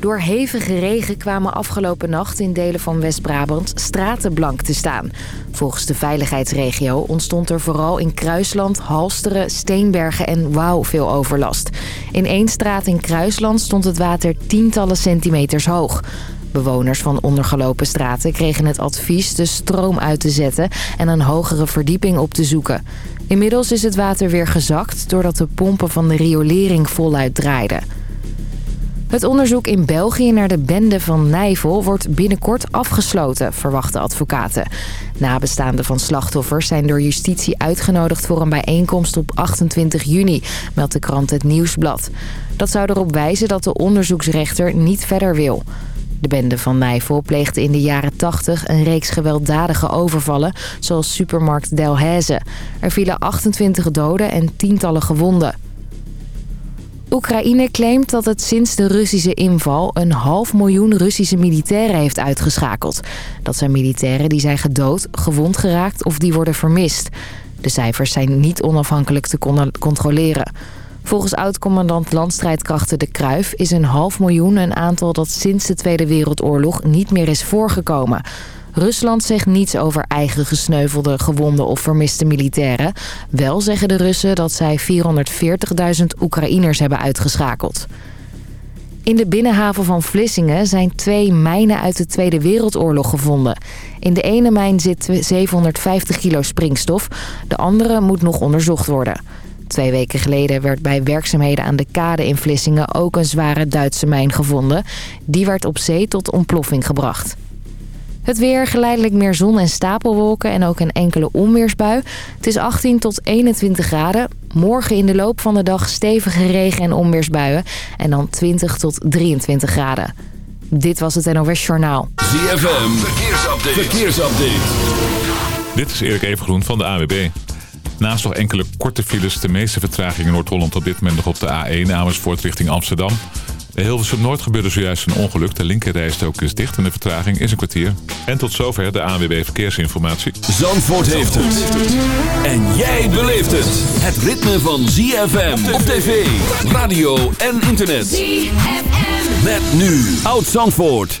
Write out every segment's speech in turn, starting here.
Door hevige regen kwamen afgelopen nacht in delen van West-Brabant straten blank te staan. Volgens de veiligheidsregio ontstond er vooral in Kruisland, Halsteren, Steenbergen en Wouw veel overlast. In één straat in Kruisland stond het water tientallen centimeters hoog. Bewoners van ondergelopen straten kregen het advies de stroom uit te zetten en een hogere verdieping op te zoeken. Inmiddels is het water weer gezakt doordat de pompen van de riolering voluit draaiden. Het onderzoek in België naar de bende van Nijvel wordt binnenkort afgesloten, verwachten advocaten. Nabestaanden van slachtoffers zijn door justitie uitgenodigd voor een bijeenkomst op 28 juni, meldt de krant Het Nieuwsblad. Dat zou erop wijzen dat de onderzoeksrechter niet verder wil. De bende van Nijvel pleegde in de jaren 80 een reeks gewelddadige overvallen, zoals supermarkt Delhaize. Er vielen 28 doden en tientallen gewonden. Oekraïne claimt dat het sinds de Russische inval een half miljoen Russische militairen heeft uitgeschakeld. Dat zijn militairen die zijn gedood, gewond geraakt of die worden vermist. De cijfers zijn niet onafhankelijk te controleren. Volgens oud-commandant landstrijdkrachten De Kruif is een half miljoen een aantal dat sinds de Tweede Wereldoorlog niet meer is voorgekomen. Rusland zegt niets over eigen gesneuvelde, gewonde of vermiste militairen. Wel zeggen de Russen dat zij 440.000 Oekraïners hebben uitgeschakeld. In de binnenhaven van Vlissingen zijn twee mijnen uit de Tweede Wereldoorlog gevonden. In de ene mijn zit 750 kilo springstof, de andere moet nog onderzocht worden. Twee weken geleden werd bij werkzaamheden aan de kade in Vlissingen ook een zware Duitse mijn gevonden. Die werd op zee tot ontploffing gebracht. Het weer, geleidelijk meer zon en stapelwolken en ook een enkele onweersbui. Het is 18 tot 21 graden. Morgen in de loop van de dag stevige regen- en onweersbuien. En dan 20 tot 23 graden. Dit was het NOS Journaal. ZFM, verkeersupdate. verkeersupdate. Dit is Erik Evengroen van de AWB. Naast nog enkele korte files, de meeste vertragingen in Noord-Holland op dit moment nog op de A1 Amersfoort richting Amsterdam. Bij Hilversum Noord gebeurde zojuist een ongeluk. De linkerrijstok is dicht en de vertraging is een kwartier. En tot zover de ANWB Verkeersinformatie. Zandvoort heeft het. En jij beleeft het. Het ritme van ZFM op tv, radio en internet. ZFM. Met nu Oud Zandvoort.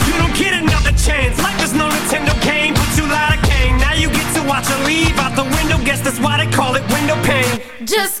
chance. Life is no Nintendo game, but you lied a game. Now you get to watch her leave out the window. Guess that's why they call it window pane. Just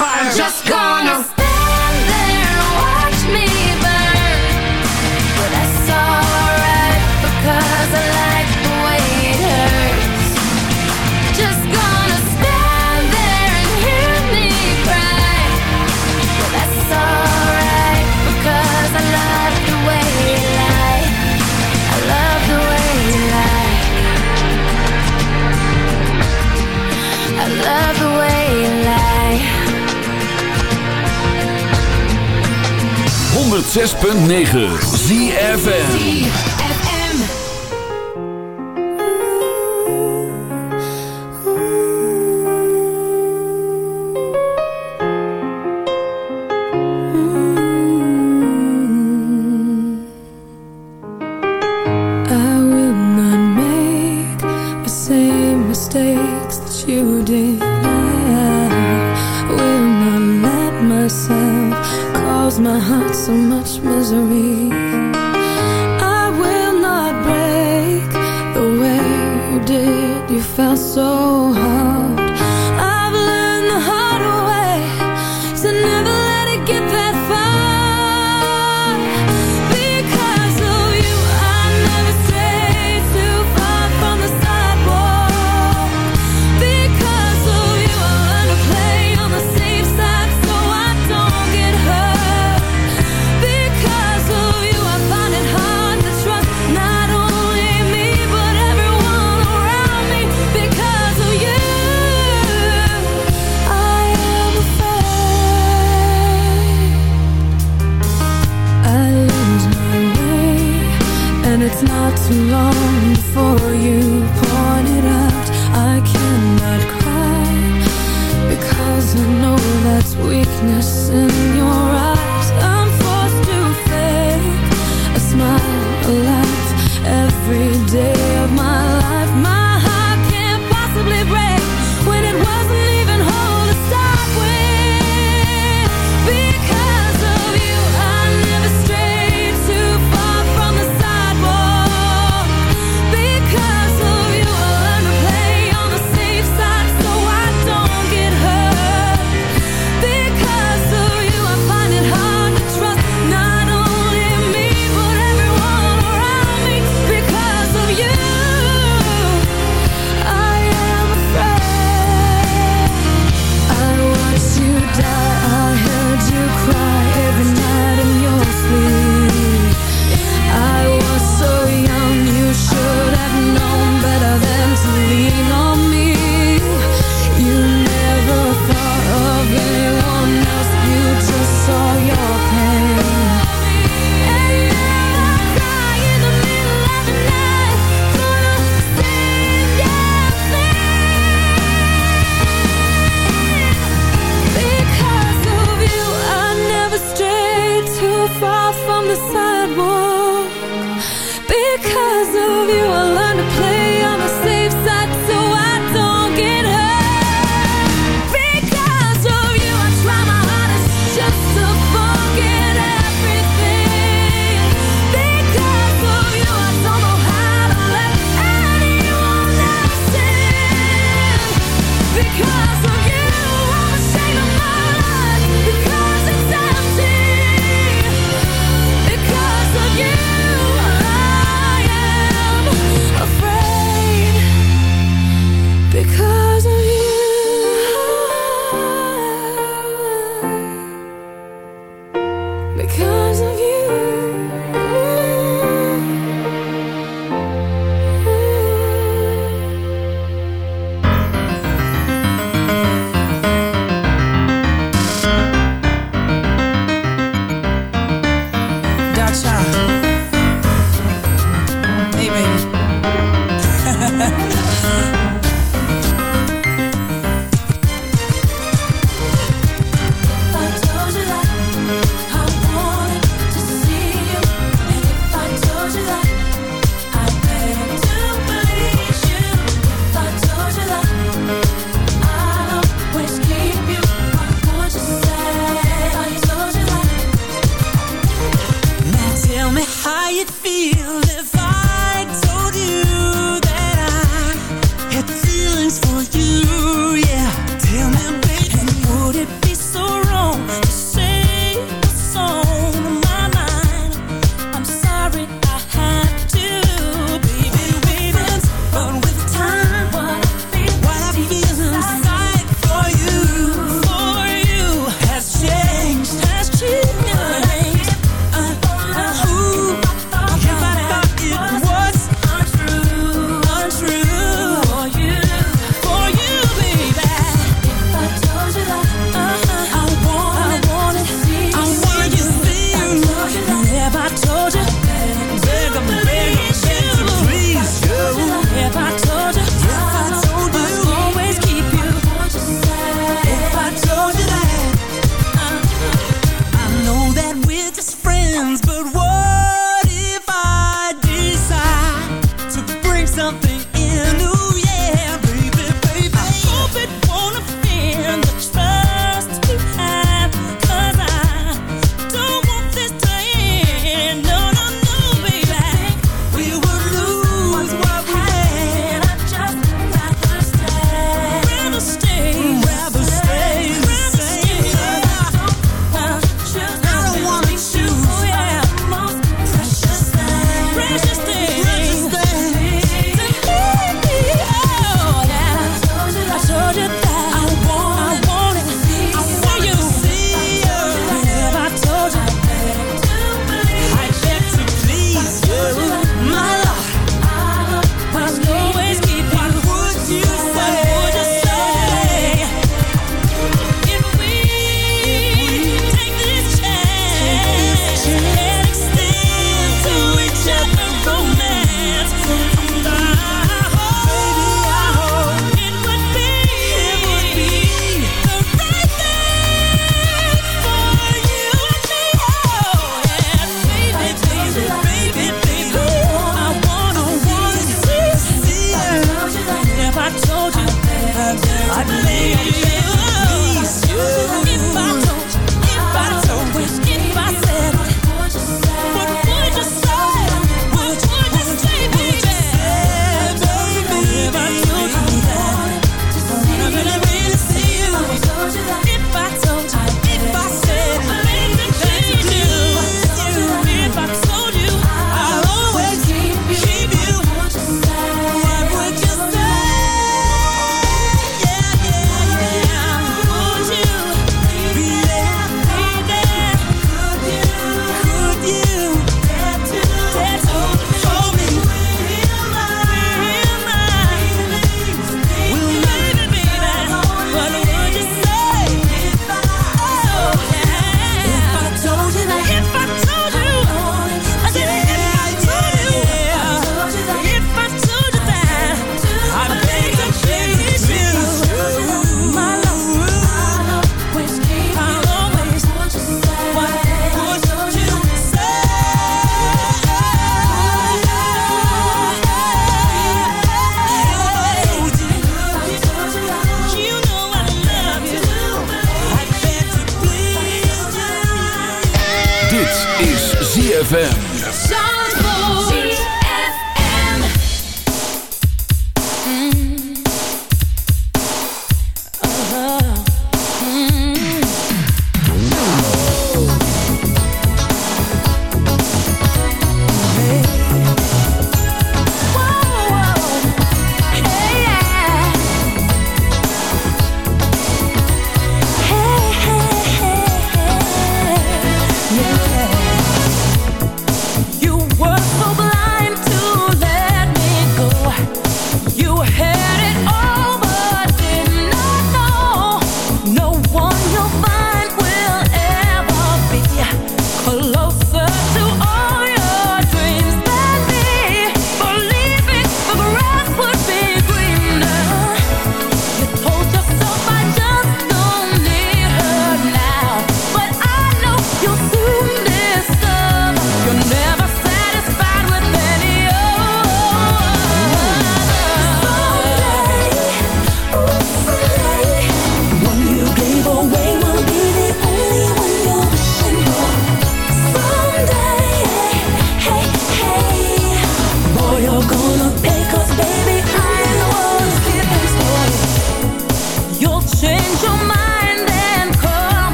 I'm just 106.9 ZFN